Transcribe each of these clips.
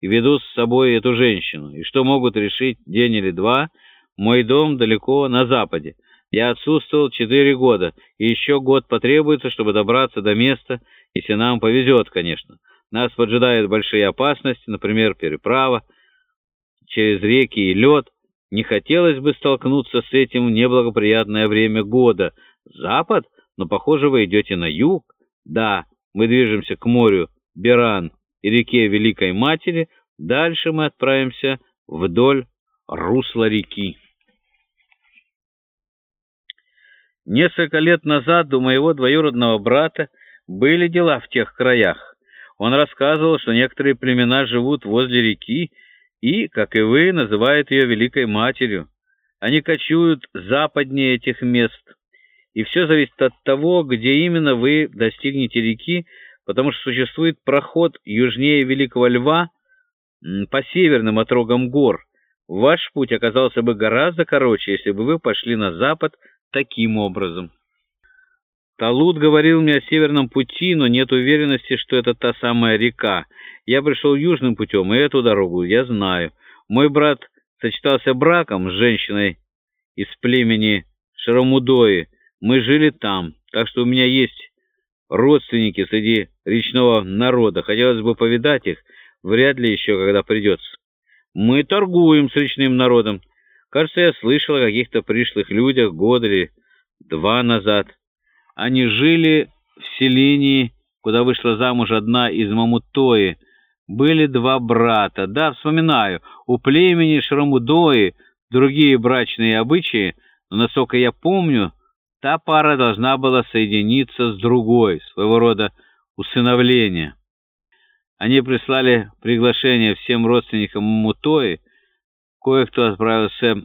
и ведут с собой эту женщину, и что могут решить день или два. Мой дом далеко на западе. Я отсутствовал четыре года, и еще год потребуется, чтобы добраться до места, если нам повезет, конечно. Нас поджидают большие опасности, например, переправа через реки и лед. Не хотелось бы столкнуться с этим в неблагоприятное время года. Запад? Но, похоже, вы идете на юг. Да, мы движемся к морю Беран и реке Великой Матери. Дальше мы отправимся вдоль русла реки. Несколько лет назад у моего двоюродного брата были дела в тех краях. Он рассказывал, что некоторые племена живут возле реки и, как и вы, называют ее Великой Матерью. Они кочуют западнее этих мест, и все зависит от того, где именно вы достигнете реки, потому что существует проход южнее Великого Льва по северным отрогам гор. Ваш путь оказался бы гораздо короче, если бы вы пошли на запад таким образом. Талут говорил мне о северном пути, но нет уверенности, что это та самая река. Я пришел южным путем, и эту дорогу я знаю. Мой брат сочетался браком с женщиной из племени Шарамудои. Мы жили там, так что у меня есть родственники среди речного народа. Хотелось бы повидать их, вряд ли еще когда придется. Мы торгуем с речным народом. Кажется, я слышал о каких-то пришлых людях год или два назад. Они жили в селении, куда вышла замуж одна из Мамутои, были два брата. Да, вспоминаю, у племени Шрамудои другие брачные обычаи, но, насколько я помню, та пара должна была соединиться с другой, своего рода усыновление. Они прислали приглашение всем родственникам Мутои, кое-кто отправился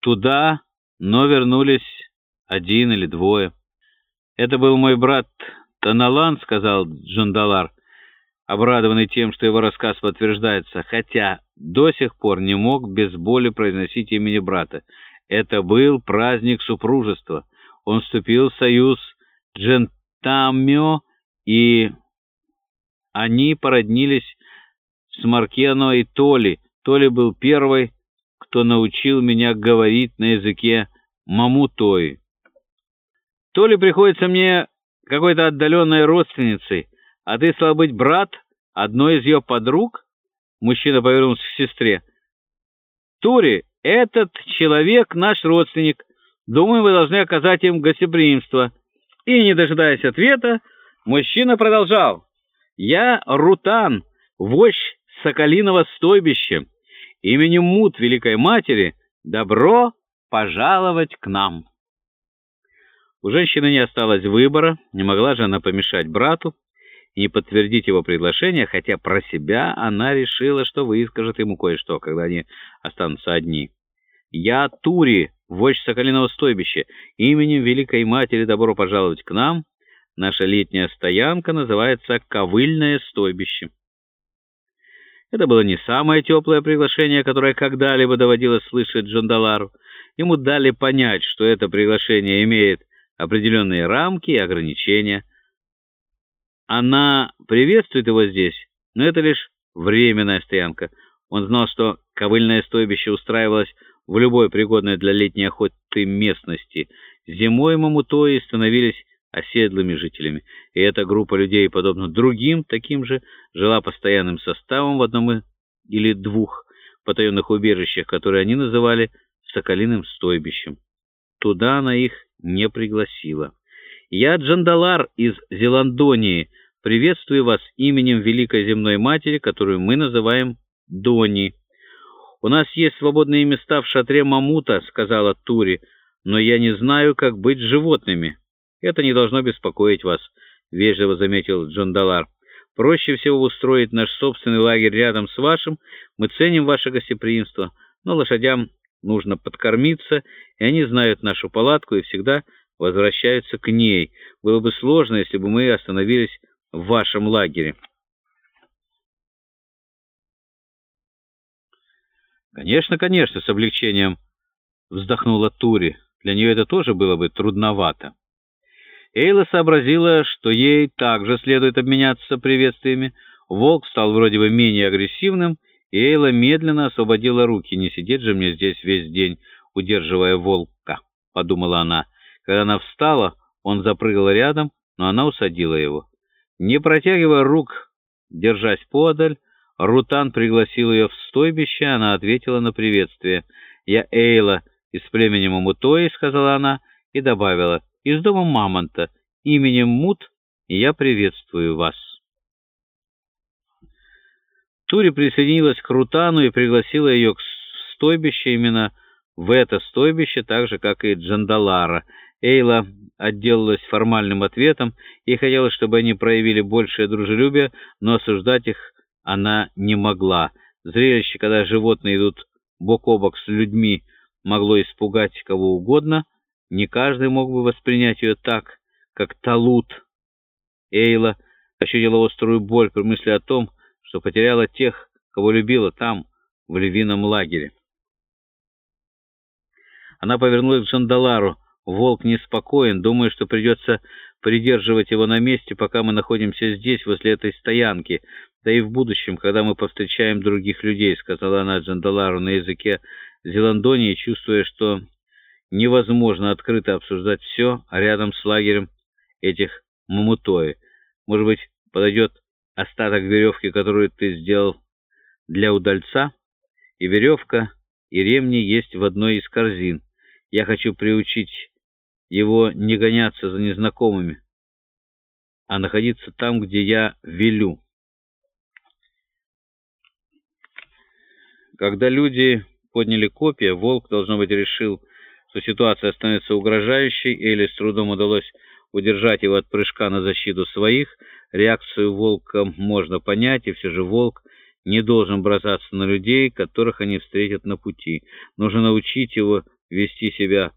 туда, но вернулись один или двое. «Это был мой брат Таналан», — сказал Джандалар обрадованный тем, что его рассказ подтверждается, хотя до сих пор не мог без боли произносить имени брата. Это был праздник супружества. Он вступил в союз Джентамио, и они породнились с Маркено и Толи. Толи был первый, кто научил меня говорить на языке мамутои. Толи приходится мне какой-то отдаленной родственницей, а ты, стал быть, брат одной из ее подруг?» Мужчина повернулся к сестре. «Тури, этот человек наш родственник. Думаю, вы должны оказать им гостеприимство». И, не дожидаясь ответа, мужчина продолжал. «Я Рутан, вождь Соколиного стойбища. Именем Мут Великой Матери добро пожаловать к нам». У женщины не осталось выбора, не могла же она помешать брату не подтвердить его приглашение, хотя про себя она решила, что выскажет ему кое-что, когда они останутся одни. «Я Тури, вождь Соколиного стойбища. Именем Великой Матери добро пожаловать к нам. Наша летняя стоянка называется Ковыльное стойбище». Это было не самое теплое приглашение, которое когда-либо доводилось слышать Джандалару. Ему дали понять, что это приглашение имеет определенные рамки и ограничения. Она приветствует его здесь, но это лишь временная стоянка. Он знал, что ковыльное стойбище устраивалось в любой пригодной для летней охоты местности. Зимой мамутои становились оседлыми жителями, и эта группа людей, подобно другим таким же, жила постоянным составом в одном или двух потаенных убежищах, которые они называли «соколиным стойбищем». Туда она их не пригласила. «Я Джандалар из Зеландонии», Приветствую вас именем Великой Земной Матери, которую мы называем Дони. У нас есть свободные места в шатре Мамута, сказала Тури, но я не знаю, как быть с животными. Это не должно беспокоить вас, вежливо заметил Джондалар. Проще всего устроить наш собственный лагерь рядом с вашим. Мы ценим ваше гостеприимство, но лошадям нужно подкормиться, и они знают нашу палатку и всегда возвращаются к ней. Было бы сложно, если бы мы остановились в вашем лагере. Конечно, конечно, с облегчением вздохнула Тури. Для нее это тоже было бы трудновато. Эйла сообразила, что ей также следует обменяться приветствиями. Волк стал вроде бы менее агрессивным, и Эйла медленно освободила руки. «Не сидеть же мне здесь весь день, удерживая волка», — подумала она. Когда она встала, он запрыгал рядом, но она усадила его. Не протягивая рук, держась подаль, Рутан пригласил ее в стойбище, она ответила на приветствие. «Я Эйла из племени Мамутои», — сказала она, и добавила, «из дома Мамонта, именем Мут, я приветствую вас». Тури присоединилась к Рутану и пригласила ее к стойбище именно в это стойбище, так же, как и Джандалара. Эйла отделалась формальным ответом и хотела, чтобы они проявили большее дружелюбие, но осуждать их она не могла. Зрелище, когда животные идут бок о бок с людьми, могло испугать кого угодно. Не каждый мог бы воспринять ее так, как Талут. Эйла ощутила острую боль при мысли о том, что потеряла тех, кого любила там, в львином лагере. Она повернулась к Джандалару. Волк неспокоен, думаю, что придется придерживать его на месте, пока мы находимся здесь, возле этой стоянки, да и в будущем, когда мы повстречаем других людей, — сказала она Джандалару на языке Зеландонии, чувствуя, что невозможно открыто обсуждать все рядом с лагерем этих мамутои. Может быть, подойдет остаток веревки, которую ты сделал для удальца, и веревка, и ремни есть в одной из корзин. Я хочу приучить его не гоняться за незнакомыми, а находиться там, где я велю. Когда люди подняли копья, волк, должно быть, решил, что ситуация становится угрожающей, или с трудом удалось удержать его от прыжка на защиту своих. Реакцию волка можно понять, и все же волк не должен бросаться на людей, которых они встретят на пути. Нужно научить его вести себя